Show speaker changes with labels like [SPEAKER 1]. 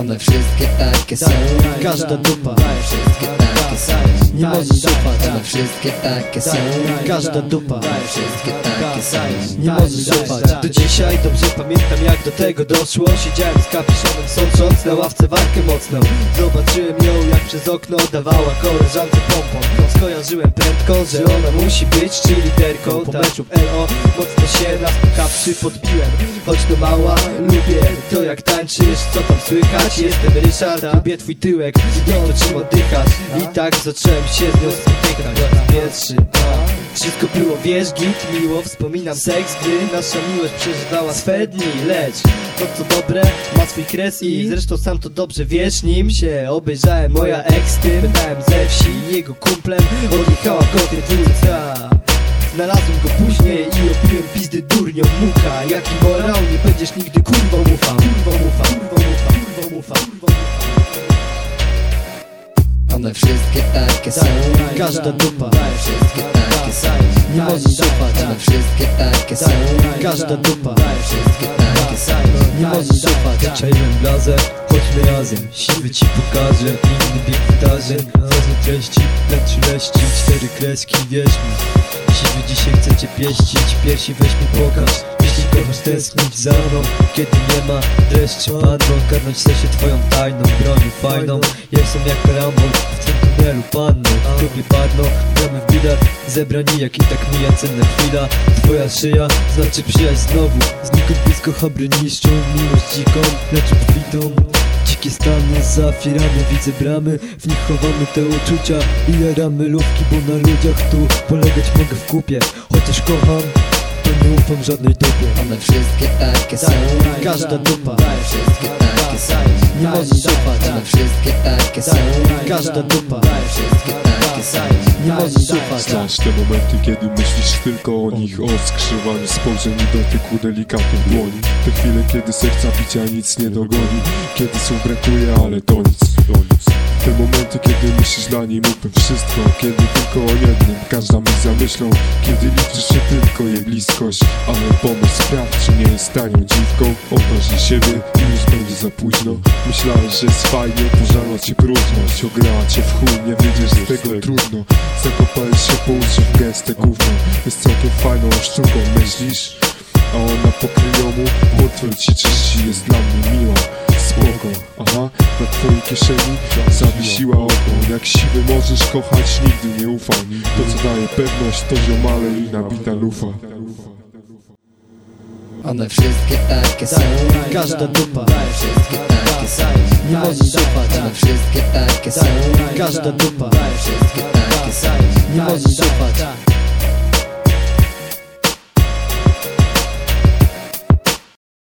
[SPEAKER 1] One wszystkie takie są.
[SPEAKER 2] Każda dupa.
[SPEAKER 1] Wszystkie takie są.
[SPEAKER 2] Nie możesz ufać.
[SPEAKER 1] One wszystkie takie są.
[SPEAKER 2] Każda dupa.
[SPEAKER 1] Wszystkie takie są.
[SPEAKER 2] Nie możesz ufać. Do dzisiaj dobrze pamiętam jak do tego doszło. Siedziałem z kapiszonem sącząc na ławce walkę mocną. Zobaczyłem ją jak przez okno dawała koleżance pompon Skojarzyłem prędko, że ona musi być czy liderką. Po meczu. W LO mocno się naspukawszy podbiłem Choć to mała, lubię to jak tańczysz, co tam słychać Jestem Ryszard, lubię twój tyłek. I to czym oddychasz. I tak zacząłem się z nią spotykać. Pierwszy, wszystko było wiesz, git, miło Wspominam seks, gdy nasza miłość przeżywała swe dni. Lecz to co dobre ma swój kres i zresztą sam to dobrze wiesz Nim się obejrzałem. Moja ex tym Pytałem ze wsi. Jego kumplem Odjechała dwójca Znalazłem go później i opiłem pizdy durnią. Mucha Jaki morał, nie będziesz nigdy Kurwą
[SPEAKER 1] wszystkie takie są.
[SPEAKER 2] Każda dupa.
[SPEAKER 1] Wszystkie takie są.
[SPEAKER 2] Nie możesz ufać
[SPEAKER 1] One wszystkie takie są.
[SPEAKER 2] Każda dupa.
[SPEAKER 1] Wszystkie takie są.
[SPEAKER 2] Nie możesz ufać.
[SPEAKER 3] Czajłem blazę, chodźmy razem. Siwy ci pokażę, inny bieg wydarzeń Ważne treści, lecz leści Cztery kreski, wierz mi Siwy dzisiaj chcę cię pieścić Piersi weź mi pokaż. Jeśli kochasz tęsknić za mną Kiedy nie ma dreszczy panną Karnąć chcę się twoją tajną bronią fajną. Jestem jak karambol w tym tunelu panną W klubie parno, gramy w bilard Zebrani jak i tak mija cenna chwila. Twoja szyja znaczy przyjaźń znowu. Znikąd blisko habry niszczą Miłość dziką, lecz obfitą. Dzikie stany za firamy widzę bramy. W nich chowamy te uczucia i jaramy lówki Bo na ludziach tu polegać mogę w kupie. Chociaż kocham, to nie ufam żadnej dupie
[SPEAKER 1] One wszystkie takie są
[SPEAKER 2] Każda dupa Każda dupa.
[SPEAKER 1] Wszystkie takie
[SPEAKER 2] Nie możesz ufać
[SPEAKER 4] Znasz te momenty, kiedy myślisz tylko o nich O skrzyżowaniu spojrzeń i dotyku delikatnych dłoni. Te chwile, kiedy serca bicia nic nie dogoni. Kiedy słów brakuje, ale to nic Kiedy myślisz dla niej mógłbym wszystko Kiedy tylko o jednym, każda myśl za myślą Kiedy liczy się tylko jej bliskość Ale pomyśl, sprawdź, czy nie jest tanią dziwką Odnoś siebie i już będzie za późno. Myślałeś, że jest fajnie, pożarła cię próżność Ograła cię w chuj, nie wyjdziesz z tego trudno. Zakopałeś się po uszy w gęste gówno Jest całkiem fajną sztuką, myślisz? A ona pokryją mu portfel ci czyści Jest dla mnie miła, spoko Aha, na twojej kieszeni zawiesiła oko Jak siwy możesz kochać, nigdy nie ufaj To co daje pewność to ziomale i nabita lufa.
[SPEAKER 1] One wszystkie takie są.
[SPEAKER 2] Każda dupa.
[SPEAKER 1] Wszystkie takie są.
[SPEAKER 2] Nie możesz ufać.
[SPEAKER 1] One wszystkie takie są.
[SPEAKER 2] Każda dupa.
[SPEAKER 1] Wszystkie takie są.
[SPEAKER 2] Nie możesz ufać